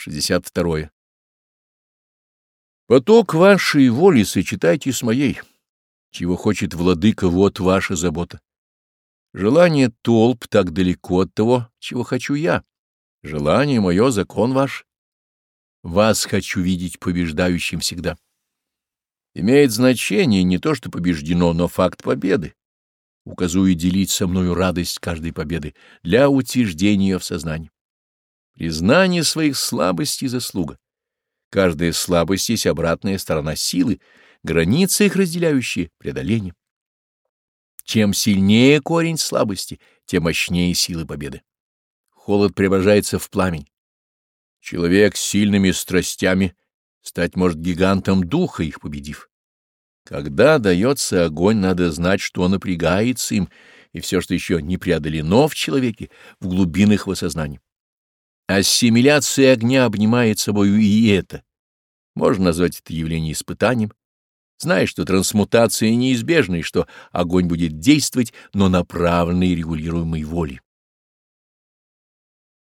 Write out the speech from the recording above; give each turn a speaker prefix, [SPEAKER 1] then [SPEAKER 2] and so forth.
[SPEAKER 1] 62. Поток вашей воли сочетайте с моей. Чего хочет владыка, вот ваша забота. Желание толп так далеко от того, чего хочу я. Желание мое — закон ваш. Вас хочу видеть побеждающим всегда. Имеет значение не то, что побеждено, но факт победы. Указую делить со мною радость каждой победы для утверждения в сознании признание своих слабостей заслуга. Каждая слабость есть обратная сторона силы, границы их разделяющие, преодоление. Чем сильнее корень слабости, тем мощнее силы победы. Холод преображается в пламень. Человек с сильными страстями стать может гигантом духа, их победив. Когда дается огонь, надо знать, что напрягается им, и все, что еще не преодолено в человеке, в глубинах его сознания. Ассимиляция огня обнимает собою и это. Можно назвать это явление испытанием, Знаешь, что трансмутация неизбежна и что огонь будет действовать, но направленной и регулируемой волей.